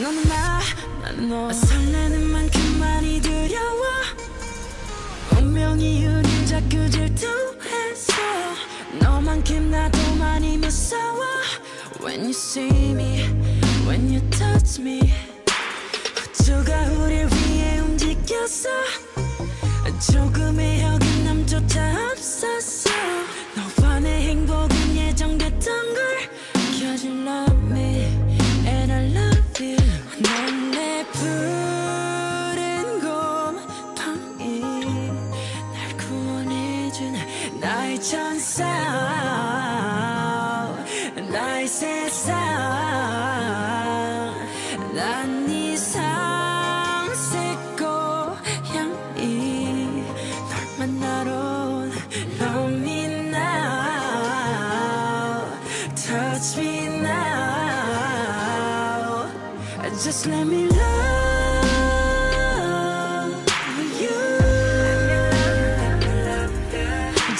너는 나 나는 너. 설레는 만큼 많이 두려워. 운명이 우릴 자꾸 질투했어 너만큼 나도 많이 무서워. When you see me When you touch me 우주가 우릴 위해 움직였어 조금의 어긋남조차 없었어 너와 내 행복은 예정됐던 걸 love 나의 천사 나의 세상 난네 상색 고향이 널 만나러 온 Love me now Touch me now Just let me love